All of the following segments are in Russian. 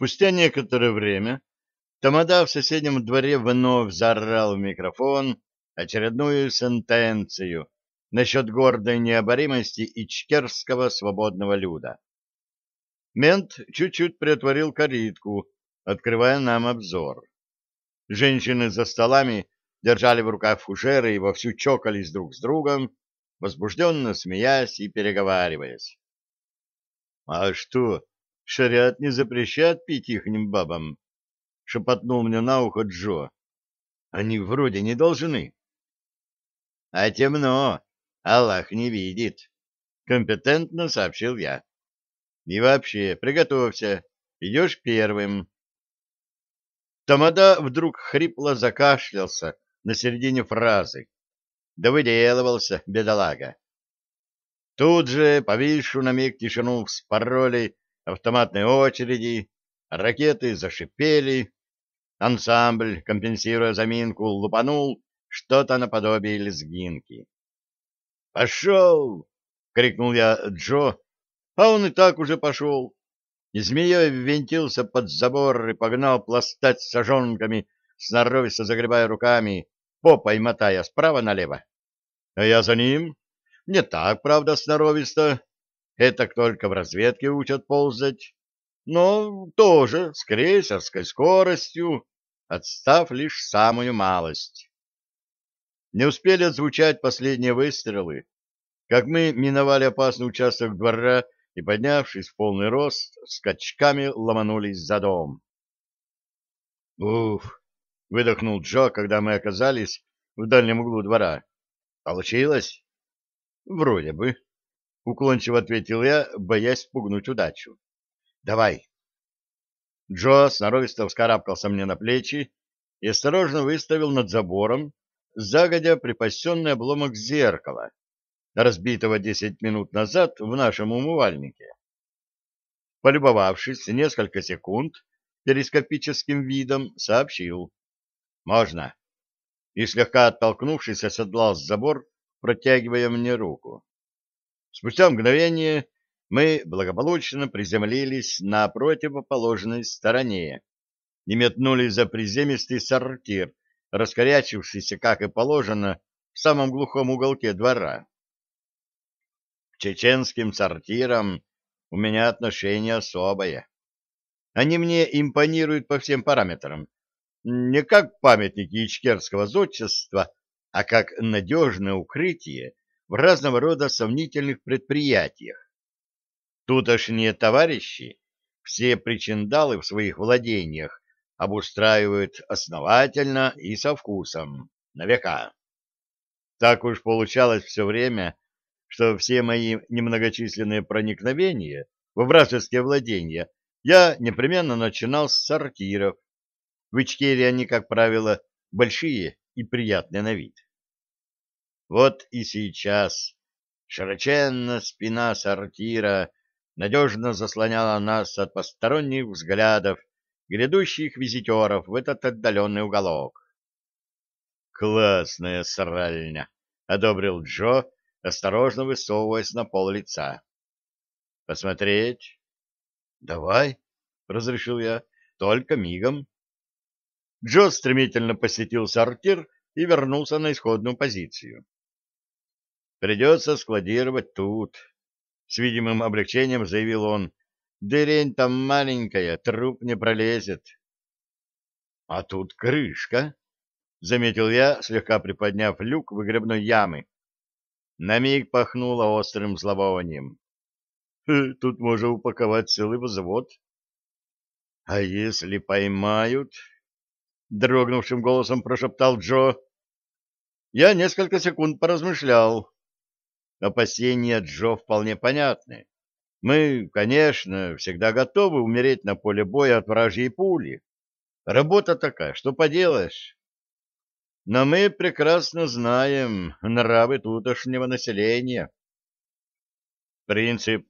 Спустя некоторое время Тамада в соседнем дворе вновь заорал в микрофон очередную сентенцию насчет гордой необоримости ичкерского свободного люда. Мент чуть-чуть приотворил калитку, открывая нам обзор. Женщины за столами держали в руках фужеры и вовсю чокались друг с другом, возбужденно смеясь и переговариваясь. — А что, шариат не запрещает пить ихним бабам? — шепотнул мне на ухо Джо. — Они вроде не должны. — А темно, Аллах не видит, — компетентно сообщил я. — И вообще, приготовься, идешь первым. Тамада вдруг хрипло закашлялся на середине фразы. Да выделывался, бедолага. Тут же повисшую на миг тишину вспороли автоматные очереди, ракеты зашипели, ансамбль, компенсируя заминку, лупанул что-то наподобие лезгинки. «Пошел!» — крикнул я Джо, а он и так уже пошел. И змеей ввинтился под забор и погнал пластать сажонками, сноровисто загребая руками, попой мотая справа налево. А я за ним. Не так, правда, сноровисто. Это только в разведке учат ползать. Но тоже с крейсерской скоростью, отстав лишь самую малость. Не успели отзвучать последние выстрелы, как мы миновали опасный участок двора и, поднявшись в полный рост, скачками ломанулись за дом. «Уф!» — выдохнул Джо, когда мы оказались в дальнем углу двора. «Получилось?» «Вроде бы», — уклончиво ответил я, боясь пугнуть удачу. «Давай». Джо сноровисто вскарабкался мне на плечи и осторожно выставил над забором загодя припасенный обломок зеркала, разбитого десять минут назад в нашем умывальнике. Полюбовавшись несколько секунд перископическим видом, сообщил. «Можно». И слегка оттолкнувшись, оседлал забор, протягивая мне руку. Спустя мгновение мы благополучно приземлились на противоположной стороне и метнулись за приземистый сортир, раскорячившийся, как и положено, в самом глухом уголке двора. К чеченским сортирам у меня отношение особое. Они мне импонируют по всем параметрам. Не как памятники ичкерского зодчества, а как надежное укрытие в разного рода сомнительных предприятиях. Тутошние товарищи все причиндалы в своих владениях обустраивают основательно и со вкусом, на века. Так уж получалось все время, что все мои немногочисленные проникновения в вражеские владения я непременно начинал с сортиров. В Ичкерии они, как правило, большие и приятные на вид. Вот и сейчас широченная спина сортира надежно заслоняла нас от посторонних взглядов грядущих визитеров в этот отдаленный уголок. «Классная сральня!» — одобрил Джо, осторожно высовываясь на пол лица. «Посмотреть?» «Давай», — разрешил я, — «только мигом». Джо стремительно посетил сортир и вернулся на исходную позицию. «Придется складировать тут», — с видимым облегчением заявил он, Дырень там маленькая, труп не пролезет. — А тут крышка, — заметил я, слегка приподняв люк выгребной ямы. На миг пахнуло острым зловонием. «Э, — Тут можно упаковать целый взвод. — А если поймают? — дрогнувшим голосом прошептал Джо. Я несколько секунд поразмышлял. Опасения Джо вполне понятны. Мы, конечно, всегда готовы умереть на поле боя от вражьей пули. Работа такая, что поделаешь. Но мы прекрасно знаем нравы тутошнего населения. Принцип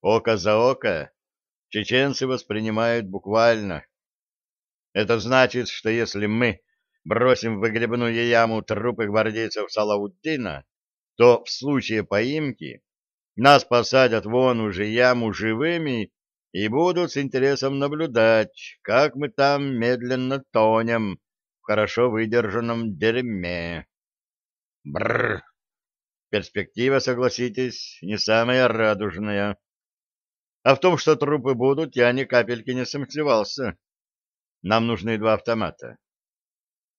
«око за око» чеченцы воспринимают буквально. Это значит, что если мы бросим в выгребную яму трупы гвардейцев Салауддина, то в случае поимки нас посадят вон уже яму живыми и будут с интересом наблюдать, как мы там медленно тонем в хорошо выдержанном дерьме. Бррр! Перспектива, согласитесь, не самая радужная. А в том, что трупы будут, я ни капельки не сомневался. Нам нужны два автомата.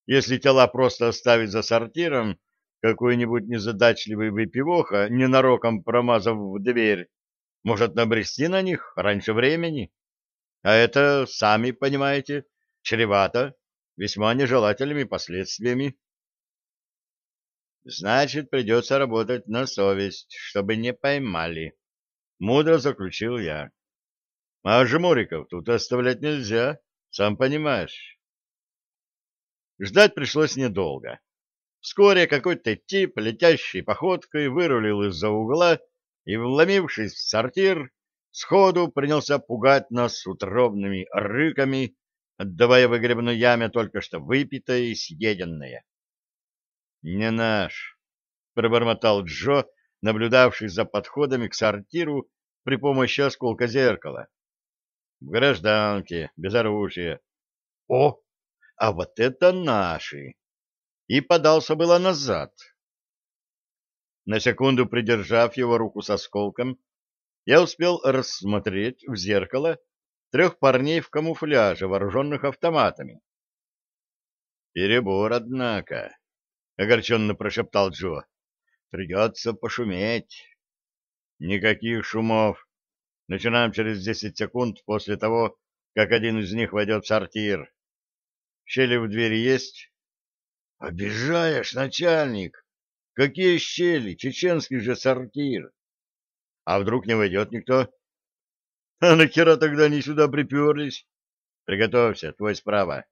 Если тела просто оставить за сортиром, какой-нибудь незадачливый выпивоха, ненароком промазав в дверь, может набрести на них раньше времени. А это, сами понимаете, чревато весьма нежелательными последствиями. Значит, придется работать на совесть, чтобы не поймали. Мудро заключил я. А жмуриков тут оставлять нельзя, сам понимаешь. Ждать пришлось недолго. Вскоре какой-то тип, летящей походкой, вырулил из-за угла и, вломившись в сортир, сходу принялся пугать нас утробными рыками, отдавая выгребной яме только что выпитое и съеденное. «Не наш», — пробормотал Джо, наблюдавший за подходами к сортиру при помощи осколка зеркала. «В гражданке, без оружия». «О, а вот это наши!» И подался было назад. На секунду придержав его руку с осколком, я успел рассмотреть в зеркало трех парней в камуфляже, вооруженных автоматами. «Перебор, однако», — огорченно прошептал Джо. «Придется пошуметь». «Никаких шумов. Начинаем через десять секунд после того, как один из них войдет в сортир. Щели в двери есть?» «Обижаешь, начальник!» Какие щели? Чеченский же сортир. А вдруг не войдет никто? А нахера тогда они сюда приперлись? Приготовься, твой справа.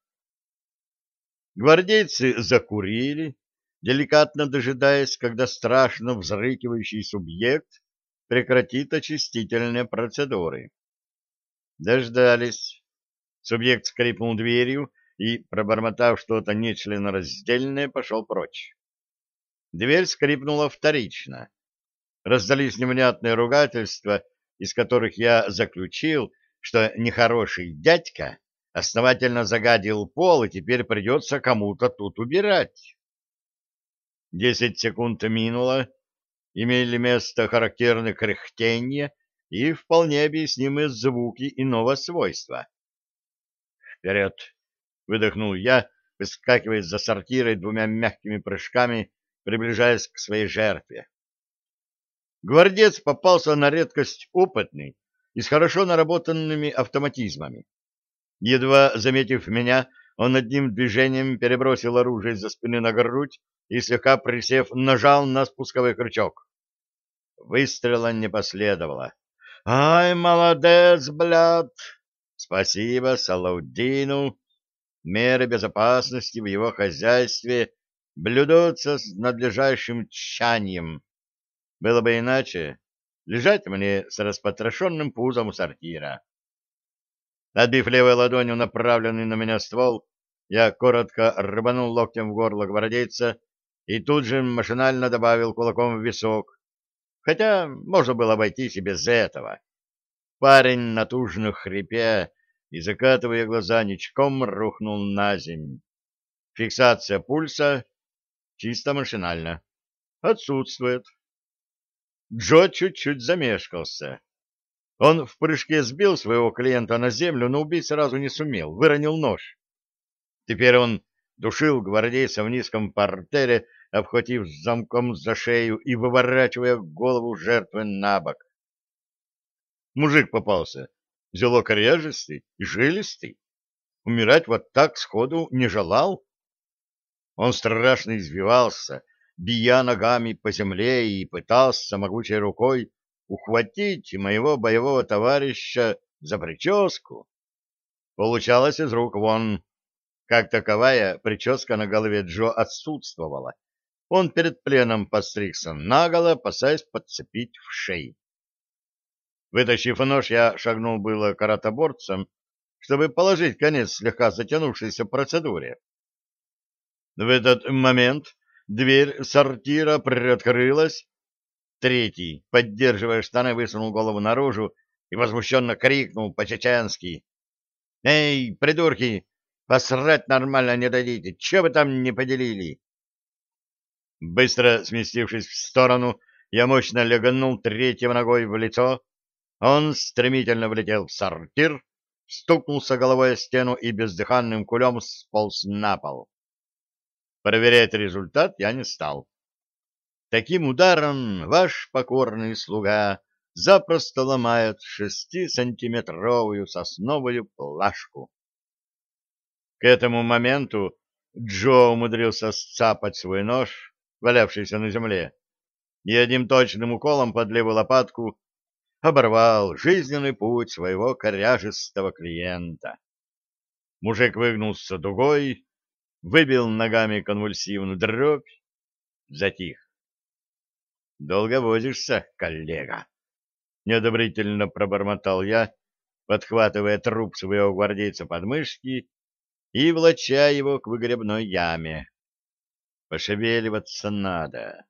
Гвардейцы закурили, деликатно дожидаясь, когда страшно взрыкивающий субъект прекратит очистительные процедуры. Дождались. Субъект скрипнул дверью и, пробормотав что-то нечленораздельное, пошел прочь. Дверь скрипнула вторично. Раздались невнятные ругательства, из которых я заключил, что нехороший дядька основательно загадил пол, и теперь придется кому-то тут убирать. Десять секунд минуло, имели место характерные кряхтения и вполне объяснимые звуки иного свойства. «Вперед!» — выдохнул я, выскакивая за сортирой двумя мягкими прыжками приближаясь к своей жертве. Гвардец попался на редкость опытный и с хорошо наработанными автоматизмами. Едва заметив меня, он одним движением перебросил оружие за спины на грудь и, слегка присев, нажал на спусковой крючок. Выстрела не последовало. «Ай, молодец, блядь! Спасибо Салаудину! Меры безопасности в его хозяйстве блюдутся с надлежащим тщанием. Было бы иначе, лежать мне с распотрошенным пузом у сортира. Отбив левой ладонью направленный на меня ствол, я коротко рванул локтем в горло гвардейца и тут же машинально добавил кулаком в висок, хотя можно было обойтись и без этого. Парень, натужно хрипя и закатывая глаза, ничком рухнул на землю. Фиксация пульса Чисто машинально. Отсутствует. Джо чуть-чуть замешкался. Он в прыжке сбил своего клиента на землю, но убить сразу не сумел, выронил нож. Теперь он душил гвардейца в низком портере, обхватив замком за шею и выворачивая голову жертвы на бок. Мужик попался, зело коряжистый и жилистый. Умирать вот так сходу не желал. Он страшно извивался, бия ногами по земле и пытался могучей рукой ухватить моего боевого товарища за прическу. Получалось из рук вон. Как таковая прическа на голове Джо отсутствовала. Он перед пленом постригся наголо, опасаясь подцепить в шеи. Вытащив нож, я шагнул было каратоборцем, чтобы положить конец слегка затянувшейся процедуре. В этот момент дверь сортира приоткрылась. Третий, поддерживая штаны, высунул голову наружу и возмущенно крикнул по-чеченски. «Эй, придурки, посрать нормально не дадите, че вы там не поделили?» Быстро сместившись в сторону, я мощно леганул третьего ногой в лицо. Он стремительно влетел в сортир, стукнулся головой о стену и бездыханным кулем сполз на пол. Проверять результат я не стал. Таким ударом ваш покорный слуга запросто ломает шестисантиметровую сосновую плашку. К этому моменту Джо умудрился сцапать свой нож, валявшийся на земле, и одним точным уколом под левую лопатку оборвал жизненный путь своего коряжистого клиента. Мужик выгнулся дугой, выбил ногами конвульсивную дробь, затих. Долго возишься, коллега? Неодобрительно пробормотал я, подхватывая труп своего гвардейца под мышки и влача его к выгребной яме. Пошевеливаться надо.